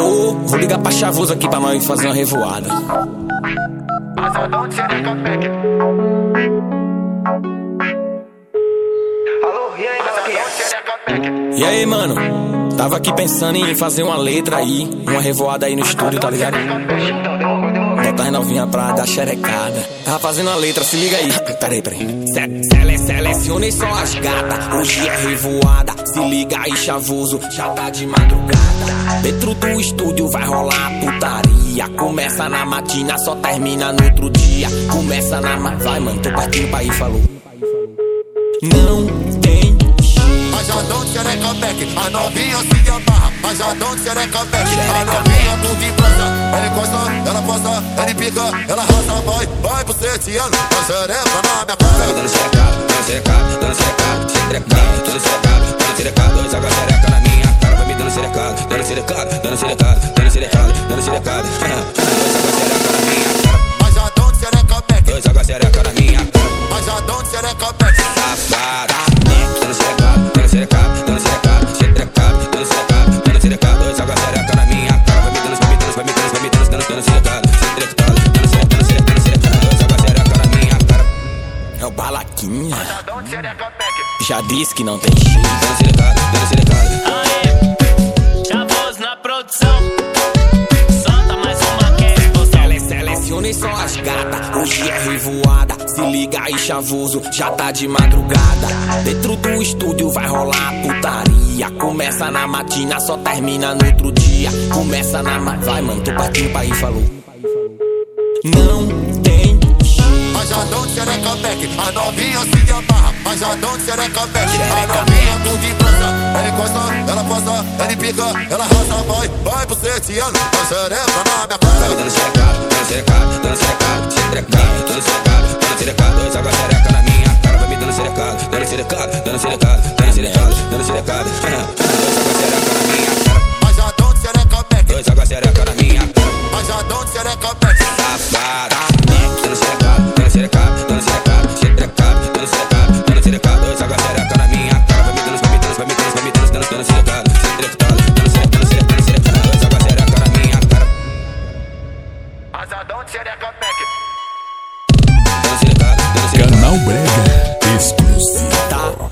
Ô, vou ligar pra chavoso aqui pra nós fazer uma revoada. E aí, mano? Tava aqui pensando em fazer uma letra aí, uma revoada aí no estúdio, tá ligado? Botar as novinha pra dar xerecada. Tava fazendo a letra, se liga aí. Peraí, peraí. Se sele só as gatas. Hoje é revoada. Se liga aí, chavoso, já tá de madrugada. Dentro do estúdio vai rolar putaria. Começa na matina, só termina no outro dia. Começa na ma... Vai, mano, tô partindo pra aí, falou. Não tem Mas já não xereca back, a novinha se amarra Mas já não xereca back, a novinha do posta, ela pica, ela raça Vai, vai pro setiano, a xereca na minha cara. Dando xerecado, dando xerecado, dando xerecado Xerecado, dando xerecado, dando xerecado Joga xereca na minha cara, vai me dando xerecado Dando xerecado, dando xerecado, dando xerecado, dando xerecado Joga xereca na minha cara. Mas já não xereca back, Joga xereca na minha cara. Mas já não xereca back Safada Dando xerecado, dando xerecado, dando xerecado Xerecado, dando xerecado, dando xerecado Joga xereca É. Já disse que não tem jeito. Chavoso na produção. Solta mais uma que é você. Sele selecione só as gatas. Hoje é revoada. Se liga aí, chavoso, já tá de madrugada. Dentro do estúdio vai rolar putaria. Começa na matina, só termina no outro dia. Começa na ma... Vai, mano, tô partindo pra aí, falou. Não tem Mas já não xereca back, a novinha se amarra Mas já não xereca back, a novinha do vibrança Ela encosta, ela posta, ela pica, ela raça Vai, vai pro setiano, a xereca na minha cara Canal Brega Exclusivo. Tá